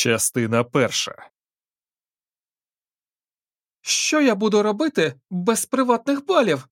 Частина перша. Що я буду робити без приватних балів?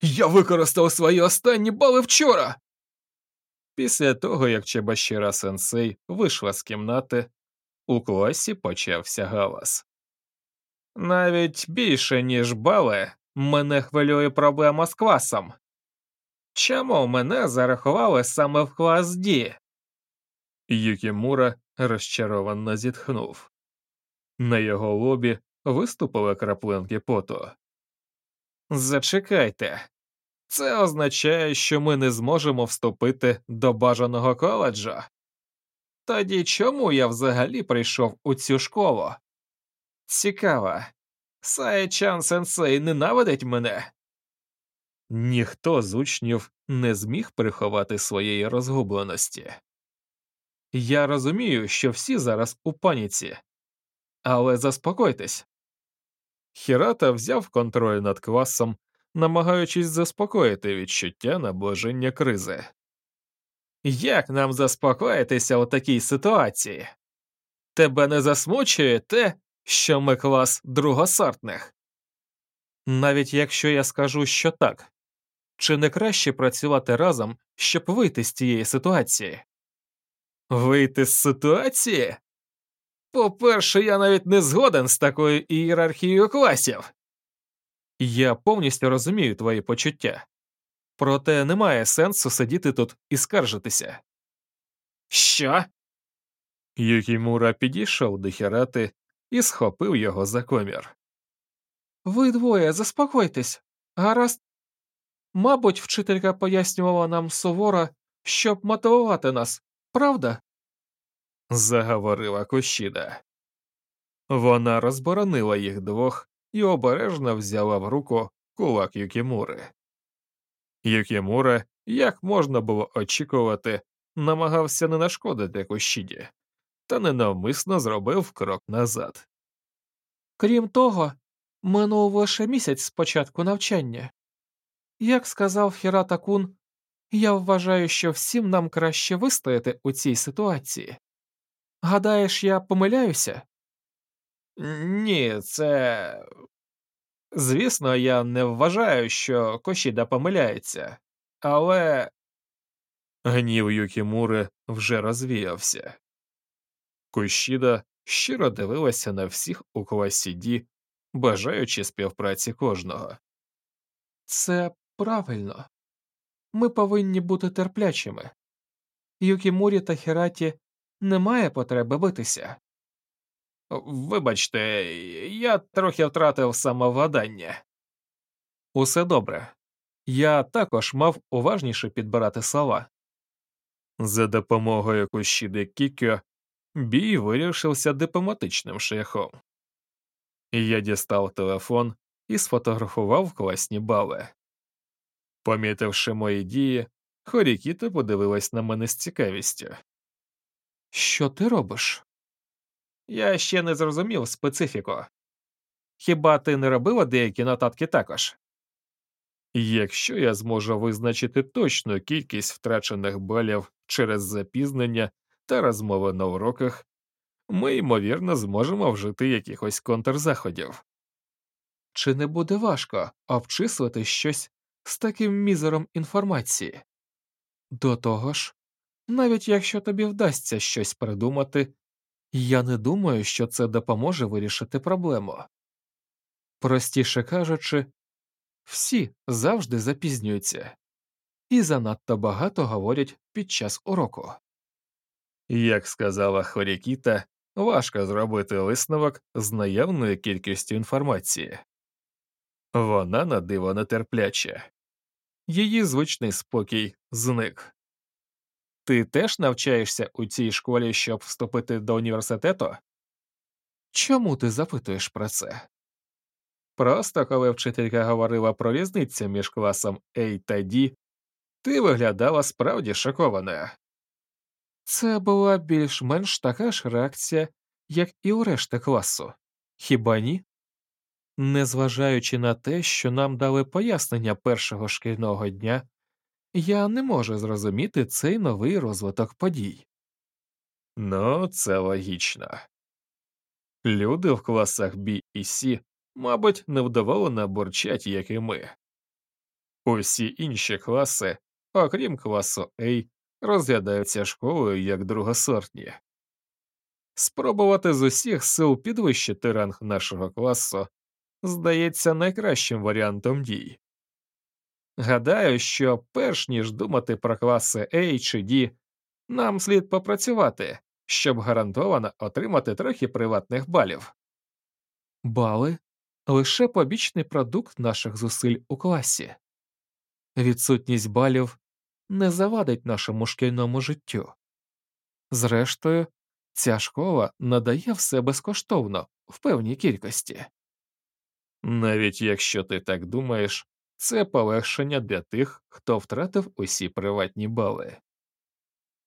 Я використав свої останні бали вчора. Після того, як Чебащира сенсей вийшла з кімнати, у класі почався галас. Навіть більше, ніж бали, мене хвилює проблема з класом. Чому мене зарахували саме в клас Ді? Юкімура розчаровано зітхнув. На його лобі виступили краплинки поту. Зачекайте, це означає, що ми не зможемо вступити до бажаного коледжа. Тоді чому я взагалі прийшов у цю школу? Цікаво, Саєчан сенсей ненавидить мене? Ніхто з учнів не зміг приховати своєї розгубленості. Я розумію, що всі зараз у паніці, але заспокойтесь. Хірата взяв контроль над класом, намагаючись заспокоїти відчуття наближення кризи. Як нам заспокоїтися у такій ситуації? Тебе не засмучує те, що ми клас другосортних? Навіть якщо я скажу, що так, чи не краще працювати разом, щоб вийти з цієї ситуації? Вийти з ситуації? По-перше, я навіть не згоден з такою ієрархією класів. Я повністю розумію твої почуття, проте немає сенсу сидіти тут і скаржитися. Що? Юкімура підійшов до Хірати і схопив його за комір. Ви двоє заспокойтесь, гаразд. Мабуть, вчителька пояснювала нам суворо, щоб мотивувати нас, правда? заговорила Кощіда. Вона розборонила їх двох і обережно взяла в руку кулак Юкімури. Юкімура, як можна було очікувати, намагався не нашкодити Кощіді, та ненавмисно зробив крок назад. Крім того, минув лише місяць з початку навчання. Як сказав Хірата Кун, я вважаю, що всім нам краще вистояти у цій ситуації. Гадаєш, я помиляюся? Ні, це. Звісно, я не вважаю, що Кошіда помиляється, але. Гнів Юкімури вже розвіявся. Кощіда щиро дивилася на всіх у класі Ді, бажаючи співпраці кожного. Це правильно. Ми повинні бути терплячими. Юкімурі та Хіраті немає потреби битися. Вибачте, я трохи втратив самовладання. Усе добре. Я також мав уважніше підбирати слова. За допомогою Кущіди Кікьо бій вирішився дипломатичним шляхом. Я дістав телефон і сфотографував класні бали. Помітивши мої дії, Хорікіта подивилась на мене з цікавістю. Що ти робиш? Я ще не зрозумів специфіку. Хіба ти не робила деякі нотатки також? Якщо я зможу визначити точну кількість втрачених балів через запізнення та розмови на уроках, ми, ймовірно, зможемо вжити якихось контрзаходів. Чи не буде важко обчислити щось з таким мізером інформації? До того ж, навіть якщо тобі вдасться щось придумати, я не думаю, що це допоможе вирішити проблему. Простіше кажучи, всі завжди запізнюються і занадто багато говорять під час уроку. Як сказала Хорікіта, важко зробити висновок з наявною кількістю інформації. Вона на диво нетерпляча. Її звичний спокій зник. Ти теж навчаєшся у цій школі, щоб вступити до університету? Чому ти запитуєш про це? Просто коли вчителька говорила про різницю між класом A та D, ти виглядала справді шокованою. Це була більш-менш така ж реакція, як і у решти класу, хіба ні? Незважаючи на те, що нам дали пояснення першого шкільного дня, я не можу зрозуміти цей новий розвиток подій. Ну, це логічно. Люди в класах B і C, мабуть, невдоволено бурчать, як і ми. Усі інші класи, окрім класу A, розглядаються школою як другосортні. Спробувати з усіх сил підвищити ранг нашого класу здається найкращим варіантом дій. Гадаю, що перш ніж думати про класи A чи D, нам слід попрацювати, щоб гарантовано отримати трохи приватних балів. Бали лише побічний продукт наших зусиль у класі. Відсутність балів не завадить нашому шкільному життю. Зрештою, ця школа надає все безкоштовно в певній кількості. Навіть якщо ти так думаєш, це полегшення для тих, хто втратив усі приватні бали.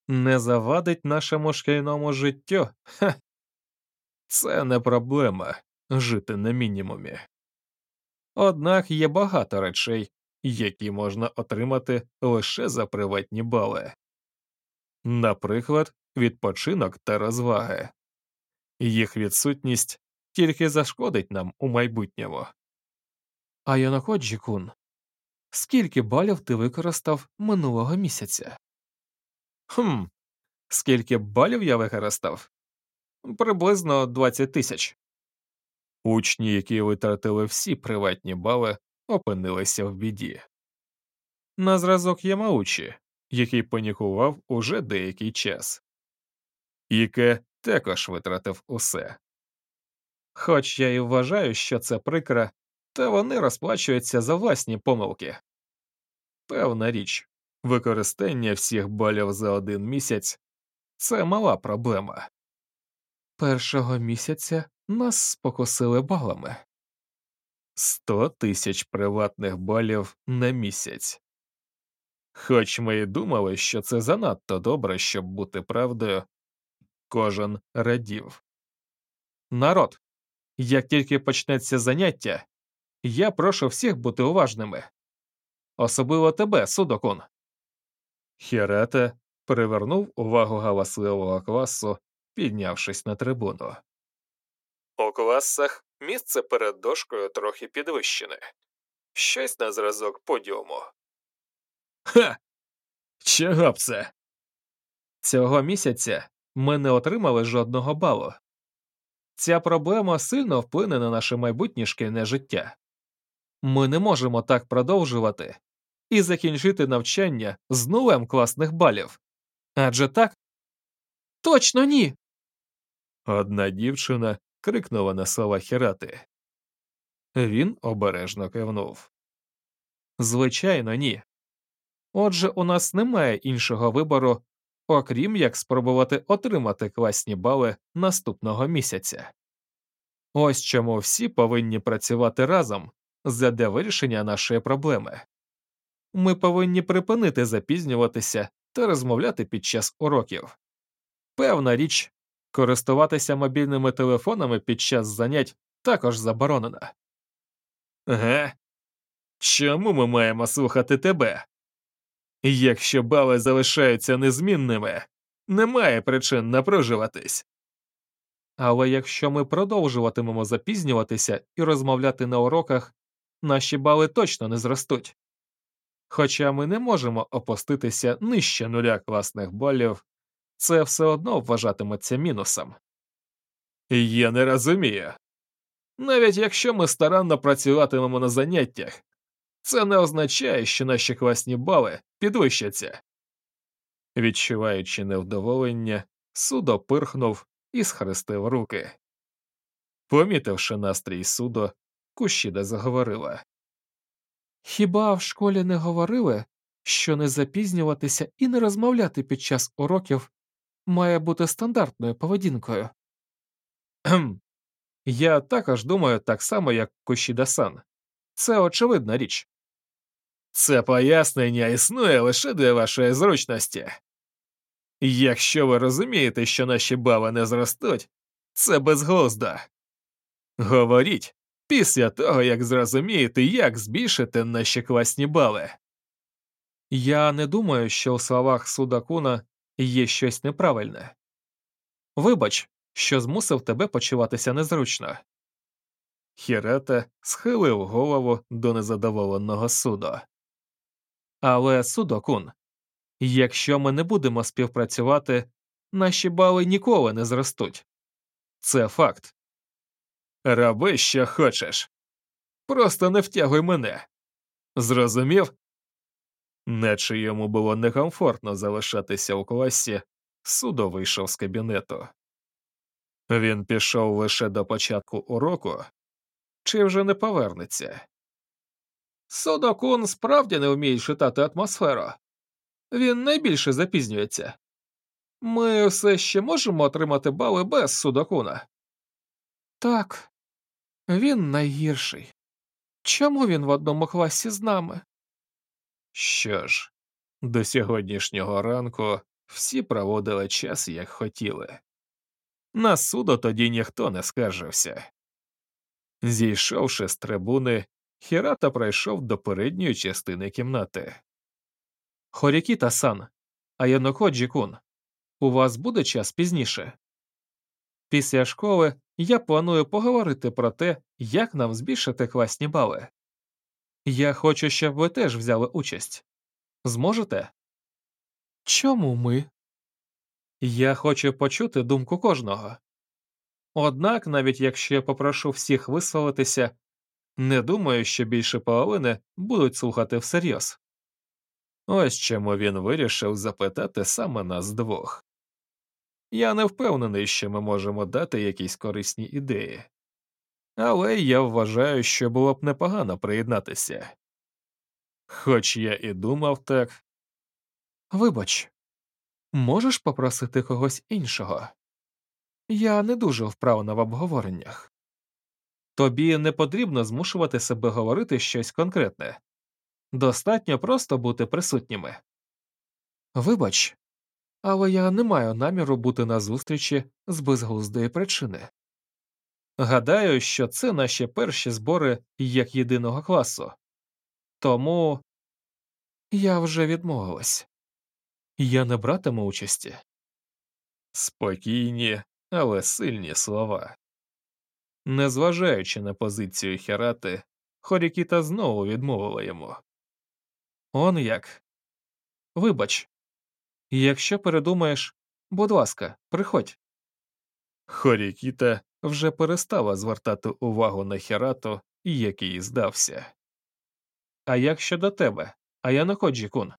Не завадить нашому шкільному життю? Ха. Це не проблема жити на мінімумі. Однак є багато речей, які можна отримати лише за приватні бали. Наприклад, відпочинок та розваги. Їх відсутність тільки зашкодить нам у майбутньому. А Яноходжі кун, скільки балів ти використав минулого місяця? Хм, скільки балів я використав? Приблизно 20 тисяч. Учні, які витратили всі приватні бали, опинилися в біді. На зразок Ямаучі, який панікував уже деякий час. Іке також витратив усе. Хоч я і вважаю, що це прикро, та вони розплачуються за власні помилки. Певна річ, використання всіх балів за один місяць це мала проблема. Першого місяця нас спокусили балами. Сто тисяч приватних балів на місяць. Хоч ми й думали, що це занадто добре, щоб бути правдою, кожен радів. Народ, як тільки почнеться заняття, я прошу всіх бути уважними. Особливо тебе, судокун. Хірете привернув увагу галасливого класу, піднявшись на трибуну. У класах місце перед дошкою трохи підвищене, щось на зразок подіуму. Ха! Чого б це? Цього місяця ми не отримали жодного балу. Ця проблема сильно вплине на наше майбутнє шкільне життя. Ми не можемо так продовжувати і закінчити навчання з нулем класних балів. Адже так? Точно ні. Одна дівчина крикнула на слова Хірати. Він обережно кивнув. Звичайно, ні. Отже, у нас немає іншого вибору, окрім як спробувати отримати класні бали наступного місяця. Ось чому всі повинні працювати разом задля вирішення нашої проблеми. Ми повинні припинити запізнюватися та розмовляти під час уроків. Певна річ, користуватися мобільними телефонами під час занять також заборонено. Ге? Чому ми маємо слухати тебе? Якщо бали залишаються незмінними, немає причин напружуватись. Але якщо ми продовжуватимемо запізнюватися і розмовляти на уроках, наші бали точно не зростуть. Хоча ми не можемо опуститися нижче нуля класних балів, це все одно вважатиметься мінусом. Я не розумію. Навіть якщо ми старанно працюватимемо на заняттях, це не означає, що наші класні бали підвищаться. Відчуваючи невдоволення, судо пирхнув і схрестив руки. Помітивши настрій судо, Кущіда заговорила. Хіба в школі не говорили, що не запізнюватися і не розмовляти під час уроків має бути стандартною поведінкою? Я також думаю так само, як Кущіда сан. Це очевидна річ. Це пояснення існує лише для вашої зручності. Якщо ви розумієте, що наші бали не зростуть, це безглуздо. Говоріть після того, як зрозумієте, як збільшити наші класні бали. Я не думаю, що у словах Судакуна є щось неправильне. Вибач, що змусив тебе почуватися незручно. Хірета схилив голову до незадоволеного судо. Але судокун, якщо ми не будемо співпрацювати, наші бали ніколи не зростуть. Це факт. Роби, що хочеш. Просто не втягуй мене. Зрозумів? Наче йому було некомфортно залишатися у класі, судо вийшов з кабінету. Він пішов лише до початку уроку, чи вже не повернеться. Судокун справді не вміє читати атмосферу. Він найбільше запізнюється. Ми все ще можемо отримати бали без судокуна. Так, він найгірший. Чому він в одному класі з нами? Що ж, до сьогоднішнього ранку всі проводили час, як хотіли. На судо тоді ніхто не скаржився. Зійшовши з трибуни, Хірата пройшов до передньої частини кімнати. Хорікіта сан, а Янокоджі кун, у вас буде час пізніше. Після школи я планую поговорити про те, як нам збільшити класні бали. Я хочу, щоб ви теж взяли участь. Зможете? Чому ми? Я хочу почути думку кожного. Однак, навіть якщо я попрошу всіх висловитися, не думаю, що більше половини будуть слухати всерйоз. Ось чому він вирішив запитати саме нас двох. Я не впевнений, що ми можемо дати якісь корисні ідеї, але я вважаю, що було б непогано приєднатися. Хоч я і думав так, Вибач, можеш попросити когось іншого? Я не дуже вправна в обговореннях. Тобі не потрібно змушувати себе говорити щось конкретне. Достатньо просто бути присутніми. Вибач, але я не маю наміру бути на зустрічі з безглуздої причини. Гадаю, що це наші перші збори як єдиного класу. Тому Я вже відмовилась. я не братиму участі. Спокійні, але сильні слова. Незважаючи на позицію Херати, Хорікіта знову відмовила йому. Он як. Вибач, якщо передумаєш, будь ласка, приходь. Хорікіта вже перестала звертати увагу на Херату, який здався. А як щодо тебе, а я не кун?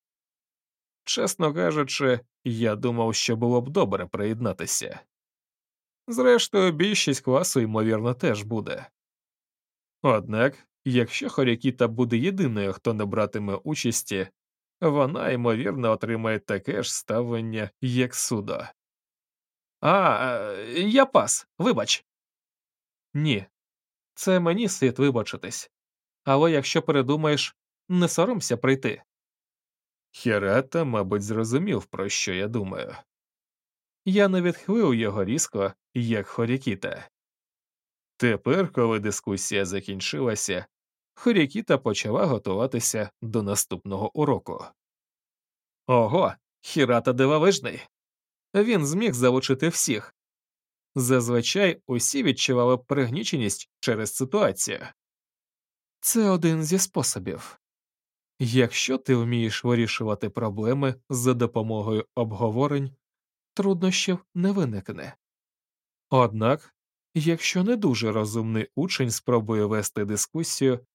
Чесно кажучи, я думав, що було б добре приєднатися. Зрештою, більшість класу, ймовірно, теж буде. Однак, якщо Хорікіта буде єдиною, хто не братиме участі, вона, ймовірно, отримає таке ж ставлення, як судо. А, е, я пас, вибач. Ні, це мені слід вибачитись. Але якщо передумаєш, не соромся прийти. Хірата, мабуть, зрозумів, про що я думаю. Я не відхилив його різко, як Хорікіта. Тепер, коли дискусія закінчилася, Хорікіта почала готуватися до наступного уроку. Ого, Хірата дивовижний. Він зміг залучити всіх. Зазвичай усі відчували пригніченість через ситуацію. Це один зі способів. Якщо ти вмієш вирішувати проблеми за допомогою обговорень, труднощів не виникне. Однак, якщо не дуже розумний учень спробує вести дискусію,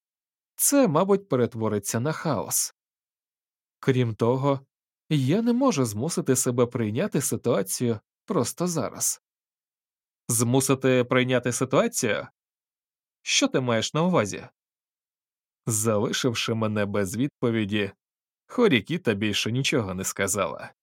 це, мабуть, перетвориться на хаос. Крім того, я не можу змусити себе прийняти ситуацію просто зараз. Змусити прийняти ситуацію? Що ти маєш на увазі? Залишивши мене без відповіді, Хорікіта більше нічого не сказала.